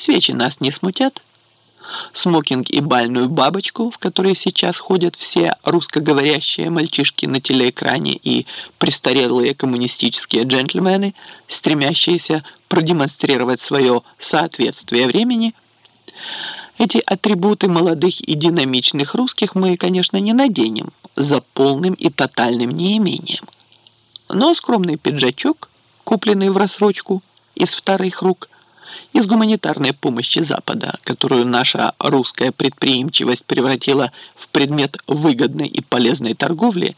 Свечи нас не смутят. Смокинг и бальную бабочку, в которой сейчас ходят все русскоговорящие мальчишки на телеэкране и престарелые коммунистические джентльмены, стремящиеся продемонстрировать свое соответствие времени, эти атрибуты молодых и динамичных русских мы, конечно, не наденем за полным и тотальным неимением. Но скромный пиджачок, купленный в рассрочку из вторых рук – из гуманитарной помощи Запада, которую наша русская предприимчивость превратила в предмет выгодной и полезной торговли,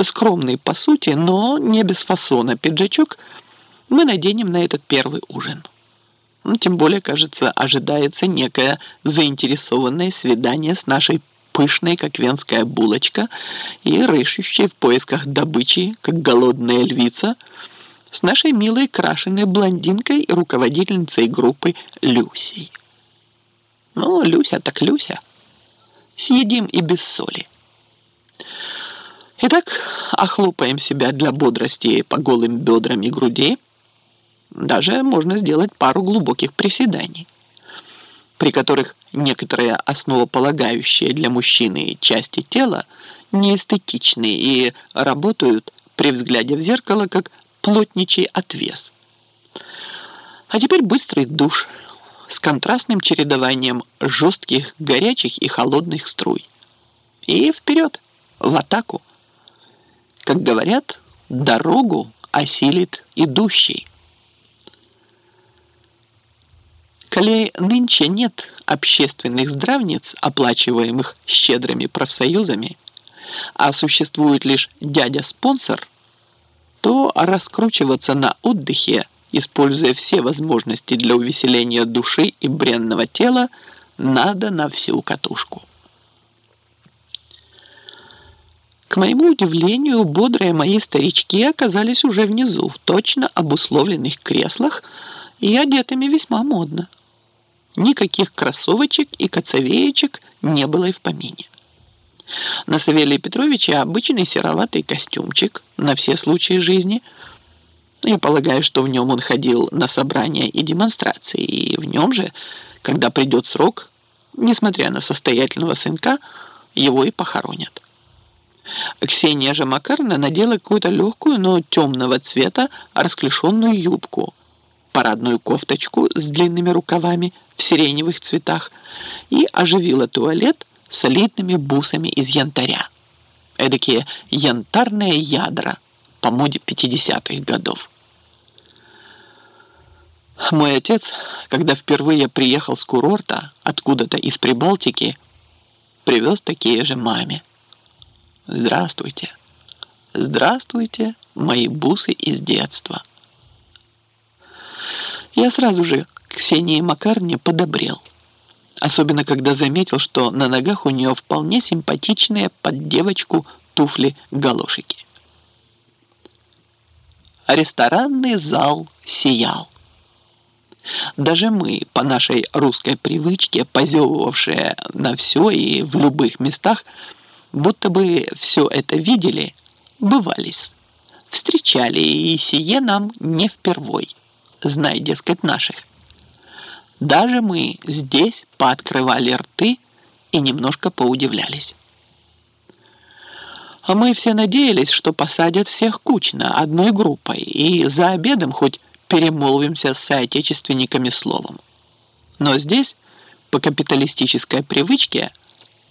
скромный по сути, но не без фасона пиджачок мы наденем на этот первый ужин. Тем более, кажется, ожидается некое заинтересованное свидание с нашей пышной, как венская булочка, и рыщущей в поисках добычи, как голодная львица – с нашей милой крашеной блондинкой и руководительницей группы Люсей. Ну, Люся так Люся. Съедим и без соли. Итак, охлопаем себя для бодрости по голым бедрам и груди. Даже можно сделать пару глубоких приседаний, при которых некоторые основополагающие для мужчины части тела неэстетичны и работают при взгляде в зеркало как плотничий отвес. А теперь быстрый душ с контрастным чередованием жестких, горячих и холодных струй. И вперед, в атаку. Как говорят, дорогу осилит идущий. Коли нынче нет общественных здравниц, оплачиваемых щедрыми профсоюзами, а существует лишь дядя-спонсор – то раскручиваться на отдыхе, используя все возможности для увеселения души и бренного тела, надо на всю катушку. К моему удивлению, бодрые мои старички оказались уже внизу, в точно обусловленных креслах и одетыми весьма модно. Никаких кроссовочек и коцовеечек не было и в помине. На Савелии Петровиче обычный сероватый костюмчик на все случаи жизни. Я полагаю, что в нем он ходил на собрания и демонстрации, и в нем же, когда придет срок, несмотря на состоятельного сынка, его и похоронят. Ксения же Макарна надела какую-то легкую, но темного цвета расклешенную юбку, парадную кофточку с длинными рукавами в сиреневых цветах и оживила туалет – солидными бусами из янтаря. Эдакие янтарные ядра по моде 50-х годов. Мой отец, когда впервые приехал с курорта, откуда-то из Прибалтики, привез такие же маме. Здравствуйте. Здравствуйте, мои бусы из детства. Я сразу же Ксении Макарне подобрел – особенно когда заметил, что на ногах у нее вполне симпатичные под девочку туфли-галошики. Ресторанный зал сиял. Даже мы, по нашей русской привычке, позевывавшие на все и в любых местах, будто бы все это видели, бывались, встречали, и сие нам не впервой, знай, дескать, наших. Даже мы здесь пооткрывали рты и немножко поудивлялись. А мы все надеялись, что посадят всех кучно, одной группой, и за обедом хоть перемолвимся с соотечественниками словом. Но здесь, по капиталистической привычке,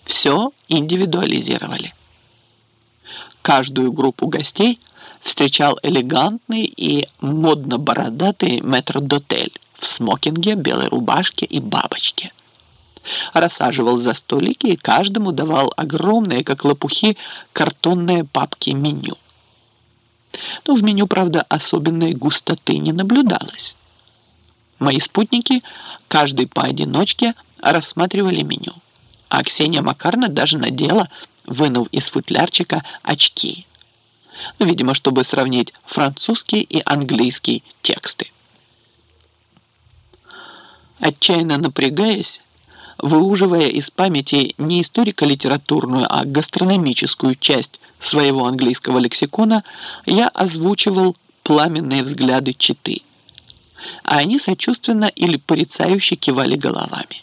все индивидуализировали. Каждую группу гостей встречал элегантный и модно-бородатый метрдотель в смокинге, белой рубашке и бабочке. Рассаживал за столики и каждому давал огромные, как лопухи, картонные папки меню. Но в меню, правда, особенной густоты не наблюдалось. Мои спутники, каждый поодиночке, рассматривали меню. А Ксения Макарна даже надела, вынув из футлярчика, очки. Ну, видимо, чтобы сравнить французский и английский тексты. Отчаянно напрягаясь, выуживая из памяти не историко-литературную, а гастрономическую часть своего английского лексикона, я озвучивал пламенные взгляды читы. а они сочувственно или порицающе кивали головами.